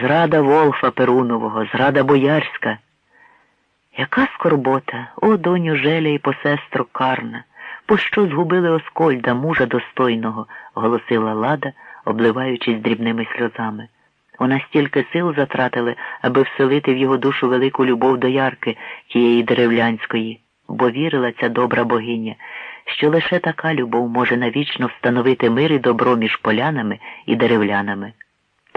Зрада Волфа Перунового, зрада боярська. Яка скорбота, о доню Желя і посестру Карна, пощо згубили Оскольда, мужа достойного, голосила Лада, обливаючись дрібними сльозами. Вона стільки сил затратили, аби вселити в його душу велику любов до ярки тієї деревлянської, бо вірила ця добра богиня, що лише така любов може навічно встановити мир і добро між полянами і деревлянами.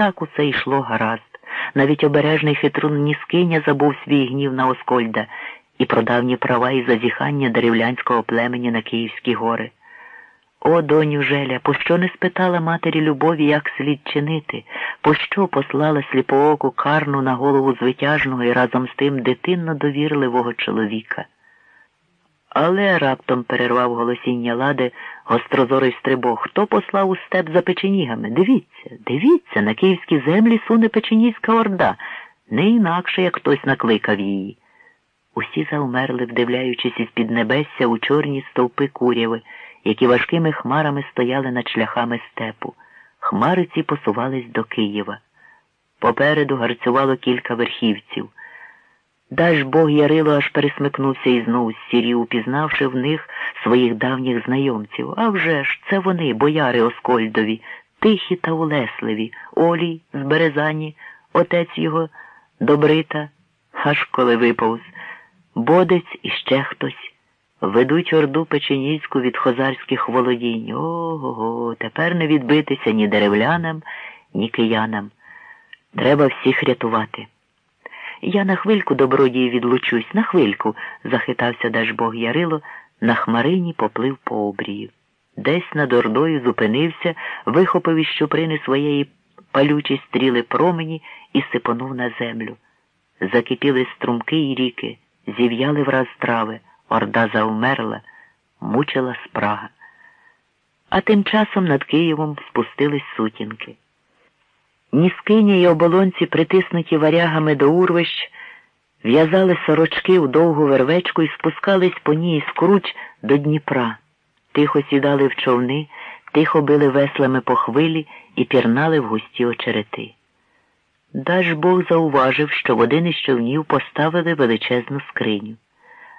Так усе йшло гаразд. Навіть обережний хитрун Ніскиня забув свій гнів на Оскольда і про давні права і зазіхання деревлянського племені на Київські гори. О, доню Желя, пощо не спитала матері любові, як слід чинити, пощо послала сліпооку карну на голову звитяжного і разом з тим дитинно довірливого чоловіка? Але раптом перервав голосіння лади гострозорий стрибок. Хто послав у степ за печенігами? Дивіться, дивіться, на київські землі суне печенігська орда, не інакше, як хтось накликав її. Усі заумерли, вдивляючись із під небесся у чорні стовпи куряви, які важкими хмарами стояли над шляхами степу. Хмари ці посувались до Києва. Попереду гарцювало кілька верхівців. Даж Бог Ярило аж пересмикнувся і знову сірів, упізнавши в них своїх давніх знайомців. А вже ж, це вони, бояри Оскольдові, тихі та улесливі, Олій з Березані, отець його Добрита, аж коли виповз, Бодець і ще хтось. Ведуть орду печеніцьку від хозарських володінь. Ого, го тепер не відбитися ні деревлянам, ні киянам. Треба всіх рятувати. Я на хвильку добродії відлучусь, на хвильку, захитався Дажбог Ярило, на хмарині поплив по обрію. Десь над ордою зупинився, вихопив із щуприни своєї палючі стріли промені і сипонув на землю. Закипіли струмки й ріки, зів'яли враз трави, орда завмерла, мучила спрага. А тим часом над Києвом спустились сутінки. Ніскині й оболонці, притиснуті варягами до урвищ, в'язали сорочки у довгу вервечку і спускались по ній з круч до Дніпра, тихо сідали в човни, тихо били веслами по хвилі і пірнали в густі очерети. Даж Бог зауважив, що в один із човнів поставили величезну скриню.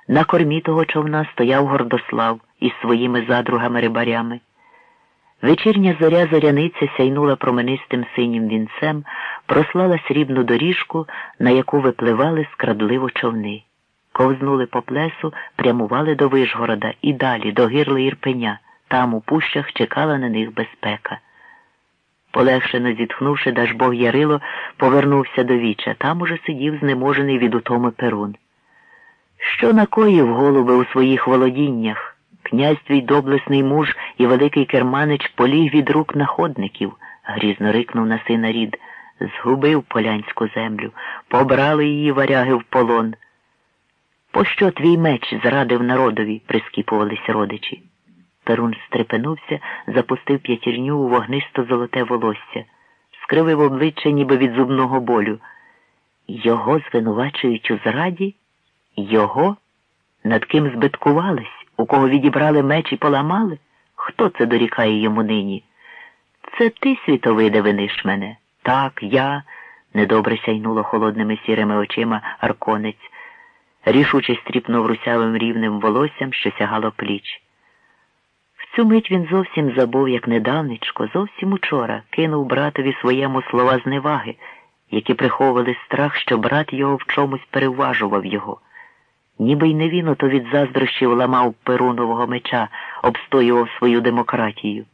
На кормі того човна стояв Гордослав із своїми задругами рибарями. Вечірня зоря зоряниця сяйнула променистим синім вінцем, прослала срібну доріжку, на яку випливали скрадливо човни. Ковзнули по плесу, прямували до Вишгорода і далі, до гирли Ірпеня. Там у пущах чекала на них безпека. Полегшено зітхнувши, Дажбог Ярило повернувся до віча. Там уже сидів знеможений від утоми Перун. Що накоїв голуби у своїх володіннях? Князь твій доблесний муж і великий керманич поліг від рук находників, грізно рикнув на сина рід. Згубив полянську землю, побрали її варяги в полон. Пощо твій меч зрадив народові? прискіпувались родичі. Перун стрепенувся, запустив п'ятірню у вогнисто золоте волосся, скривив обличчя, ніби від зубного болю. Його звинувачують у зраді? Його? Над ким збиткувались? У кого відібрали меч і поламали? Хто це дорікає йому нині? Це ти, світовиде, виниш мене. Так, я, недобре сяйнуло холодними сірими очима арконець, рішуче стріпнув русявим рівним волоссям, що сягало пліч. В цю мить він зовсім забув, як недавничко, зовсім учора кинув братові своєму слова зневаги, які приховували страх, що брат його в чомусь переважував його. Ніби й не він ото від заздрощів ламав перунового меча, обстоював свою демократію.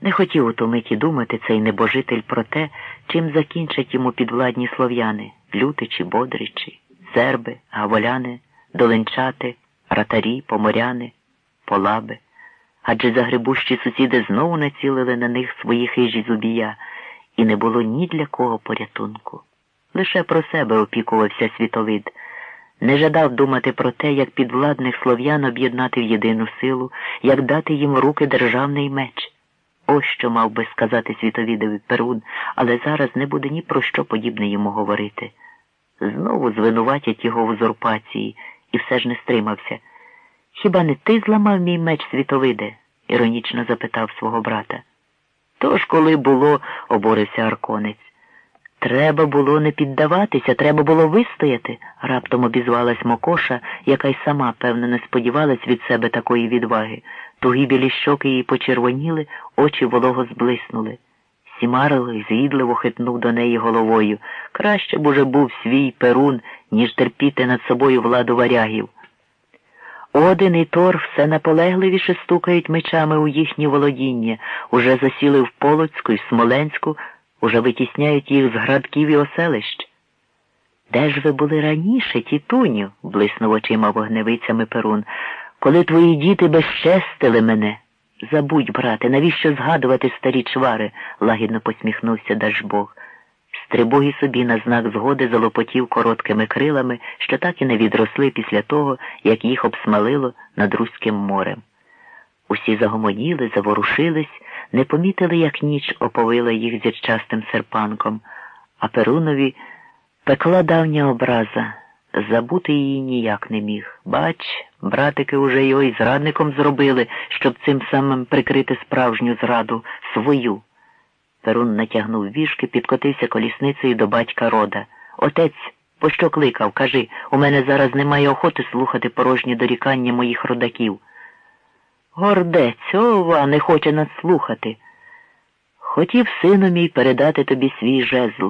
Не хотів у ту думати цей небожитель про те, чим закінчать йому підвладні слов'яни лютичі, бодричі, серби, гаволяни, доленчати, ратарі, поморяни, полаби. Адже загребущі сусіди знову націлили на них свої хижі зубія, і не було ні для кого порятунку. Лише про себе опікувався світовид не жадав думати про те, як підвладних слов'ян об'єднати в єдину силу, як дати їм в руки державний меч. Ось що мав би сказати світовідові Перун, але зараз не буде ні про що подібне йому говорити. Знову звинуватять його в узурпації і все ж не стримався. Хіба не ти зламав мій меч світовиде? іронічно запитав свого брата. Тож, коли було, оборився Арконець. Треба було не піддаватися, треба було вистояти, раптом обізвалась Мокоша, яка й сама, певно, не сподівалась від себе такої відваги. Тугі білі щоки її почервоніли, очі волого зблиснули. Сімарло згідливо хитнув до неї головою. Краще б уже був свій перун, ніж терпіти над собою владу варягів. Один і Тор все наполегливіше стукають мечами у їхні володіння, уже засіли в Полоцьку і Смоленську, уже витісняють їх з градків і оселищ. Де ж ви були раніше, тітуню? блиснув очима вогневицями Перун, коли твої діти безчестили мене. Забудь, брате, навіщо згадувати старі чвари? лагідно посміхнувся Дажбог. Стрибог і собі на знак згоди залопотів короткими крилами, що так і не відросли після того, як їх обсмалило над Руським морем. Усі загомоніли, заворушились, не помітили, як ніч оповила їх зірчастим серпанком, а Перунові пекла давня образа. Забути її ніяк не міг. Бач, братики уже його і зрадником зробили, щоб цим самим прикрити справжню зраду свою. Перун натягнув віжки, підкотився колісницею до батька рода. Отець, пощо кликав? Кажи, у мене зараз немає охоти слухати порожні дорікання моїх родаків. Гордець, ова, не хоче нас слухати. Хотів, сину мій, передати тобі свій жезл.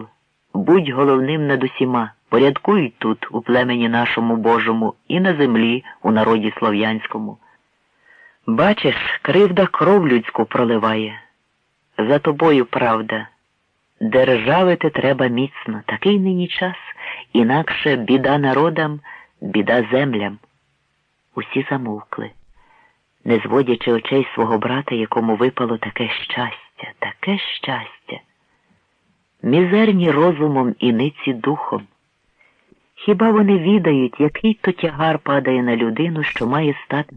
Будь головним над усіма. Порядкують тут, у племені нашому Божому, і на землі, у народі слов'янському. Бачиш, кривда кров людську проливає. За тобою правда. Державити треба міцно, такий нині час, інакше біда народам, біда землям. Усі замовкли, не зводячи очей свого брата, якому випало таке щастя, таке щастя. Мізерні розумом і ниці духом. Хіба вони відають, який то тягар падає на людину, що має стати?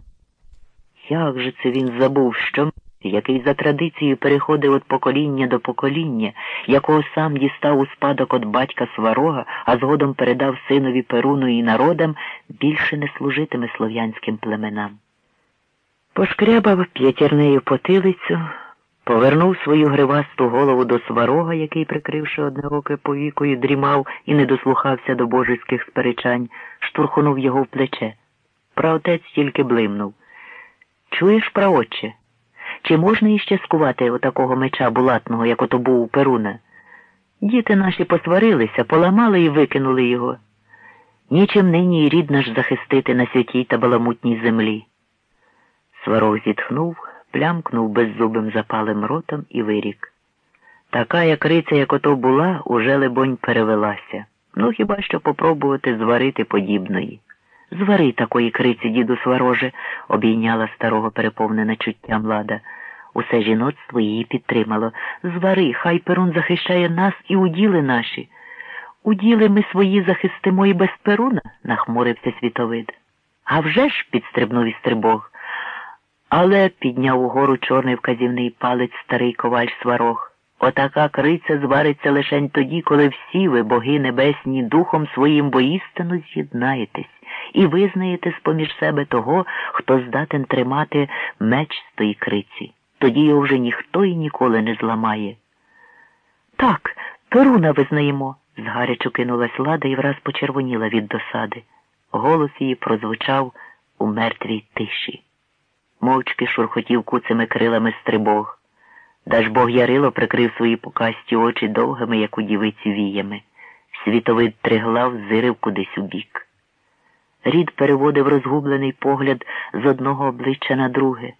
Як же це він забув, що який за традицією переходив від покоління до покоління, якого сам дістав у спадок від батька сварога, а згодом передав синові Перуну і народам, більше не служитиме слов'янським племенам. Пошкрябав п'ятірнею потилицю, повернув свою гривасту голову до сварога, який, прикривши одне оке повікою, дрімав і не дослухався до божеських сперечань, штурхнув його в плече. Праотець тільки блимнув. Чуєш, праотче? Чи можна іще скувати отакого меча булатного, як ото був у Перуна? Діти наші посварилися, поламали і викинули його. Нічим нині і рід наш захистити на святій та баламутній землі. Сварог зітхнув, плямкнув беззубим запалим ротом і вирік. Така, як риця, як ото була, уже, либонь, перевелася. Ну, хіба що попробувати зварити подібної. Звари такої криці, діду свароже, обійняла старого переповнена чуттям лада. Усе жіноцтво її підтримало. Звари, хай Перун захищає нас і уділи наші. Уділи ми свої захистимо і без Перуна, нахмурився світовид. «А вже ж, підстрибнув істрибог. Але підняв угору чорний вказівний палець старий коваль сварог. Отака криця звариться лишень тоді, коли всі ви, боги небесні, духом своїм боїстину з'єднаєтесь і визнаєте з-поміж себе того, хто здатен тримати меч з тої криці. Тоді його вже ніхто і ніколи не зламає. Так, Перуна визнаємо, згарячу кинулась лада і враз почервоніла від досади. Голос її прозвучав у мертвій тиші. Мовчки шурхотів куцими крилами стрибог. Дажбог Ярило прикрив свої покасті очі довгими, як у дівиці віями. Світовид триглав зирив кудись у бік. Рід переводив розгублений погляд з одного обличчя на друге.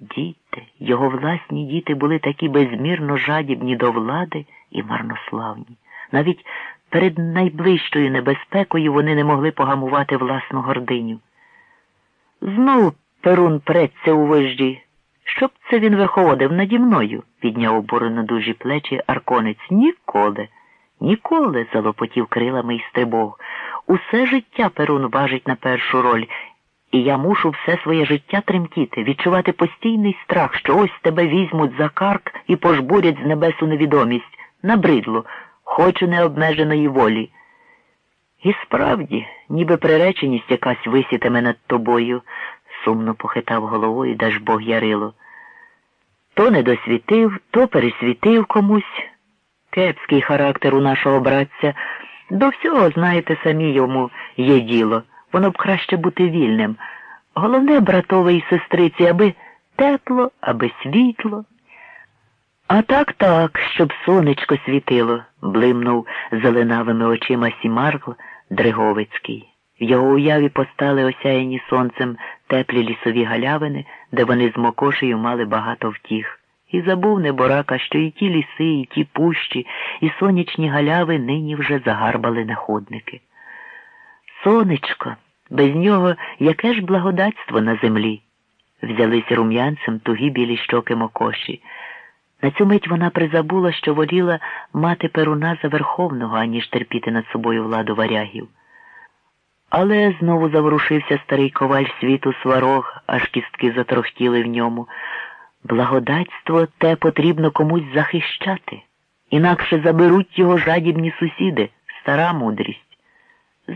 Діти, його власні діти були такі безмірно жадібні до влади і марнославні. Навіть перед найближчою небезпекою вони не могли погамувати власну гординю. Знову Перун преться у вожді. Щоб це він виходив наді мною, підняв обурено дужі плечі Арконець. Ніколи, ніколи, залопотів крилами й стрибог. Усе життя Перун важить на першу роль, і я мушу все своє життя тремтіти, відчувати постійний страх, що ось тебе візьмуть за карк і пожбурять з небесу невідомість. Набридло, хочу необмеженої волі. І справді, ніби приреченість якась висітиме над тобою, сумно похитав головою Дажбог Ярило. То не досвітив, то пересвітив комусь. Кепський характер у нашого братця. До всього, знаєте, самі йому є діло. Воно б краще бути вільним. Головне, братове і сестриці, аби тепло, аби світло. А так так, щоб сонечко світило, блимнув зеленавими очима Сімаргл Дриговицький. В його уяві постали осяяні сонцем теплі лісові галявини, де вони з Мокошею мали багато втіх. І забув неборака, що і ті ліси, і ті пущі, і сонячні галяви нині вже загарбали находники. Сонечко, без нього яке ж благодатство на землі. Взялись рум'янцем тугі білі щоки Мокоші. На цю мить вона призабула, що воліла мати перуна за верховного, аніж терпіти над собою владу варягів. Але знову заворушився старий коваль світу сварог, аж кістки затрохтіли в ньому. Благодатство те потрібно комусь захищати, інакше заберуть його жадібні сусіди, стара мудрість.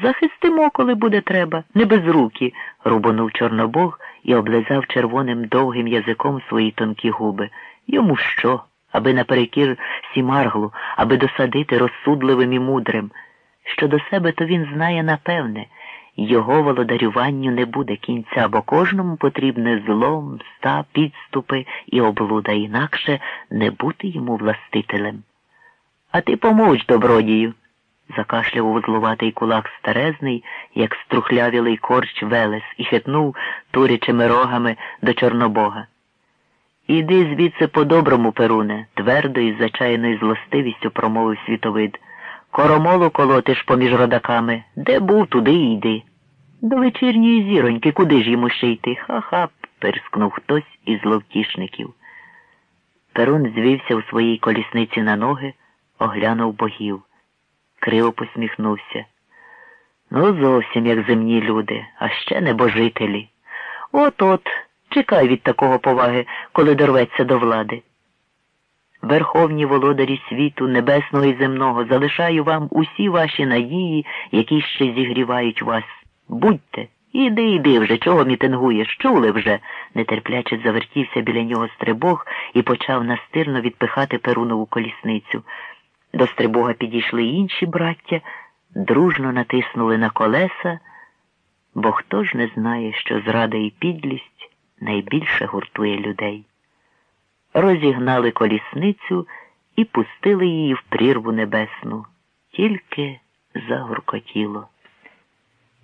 Захистимо, коли буде треба, не без руки, рубонув Чорнобог і облизав червоним довгим язиком свої тонкі губи. Йому що? Аби наперекір сімарглу, аби досадити розсудливим і мудрим. Щодо себе, то він знає напевне, його володарюванню не буде кінця, бо кожному потрібне зло, мста, підступи і облуда, інакше не бути йому властителем. А ти помовч, добродію, закашляв узлуватий кулак старезний, як струхлявілий корч Велес, і хитнув турячими рогами до Чорнобога. Іди звідси по-доброму, Перуне, твердо і з зачаяною злостивістю промовив світовид. Коромолу колотиш поміж родаками. Де був, туди йди. До вечірньої зіроньки, куди ж йому ще йти? Ха-ха, перскнув хтось із зловтішників. Перун звівся у своїй колісниці на ноги, оглянув богів. Криво посміхнувся. Ну, зовсім як земні люди, а ще небожителі. От-от, чекай від такого поваги, коли дорветься до влади. Верховні володарі світу, небесного і земного, залишаю вам усі ваші надії, які ще зігрівають вас. Будьте, іди, іди вже, чого мітингуєш, чули вже, нетерпляче завертівся біля нього стрибог і почав настирно відпихати перунову колісницю. До стрибога підійшли інші браття, дружно натиснули на колеса, бо хто ж не знає, що зрада і підлість найбільше гуртує людей розігнали колісницю і пустили її в прірву небесну, тільки загуркотіло.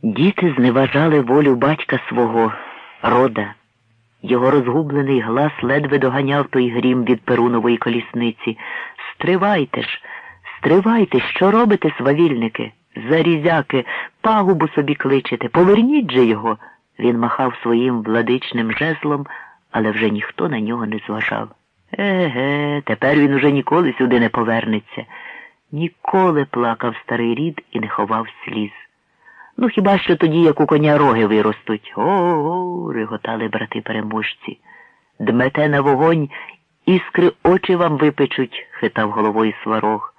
Діти зневажали волю батька свого, рода. Його розгублений глас ледве доганяв той грім від перунової колісниці. Стривайте ж, стривайте, що робите, свавільники, зарізяки, пагубу собі кличете, поверніть же його. Він махав своїм владичним жезлом, але вже ніхто на нього не зважав. Еге, тепер він уже ніколи сюди не повернеться. Ніколи плакав старий рід і не ховав сліз. Ну, хіба що тоді, як у коня роги виростуть. О-о, реготали брати переможці. Дмете на вогонь, іскри очі вам випечуть, хитав головою сварог,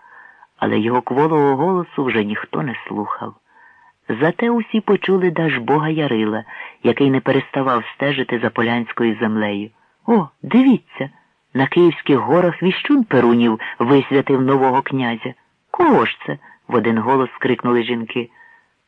але його кволого голосу вже ніхто не слухав. Зате усі почули даж бога Ярила, який не переставав стежити за полянською землею. О, дивіться! На Київських горах віщун Перунів висвятив нового князя. Кого ж це? в один голос скрикнули жінки.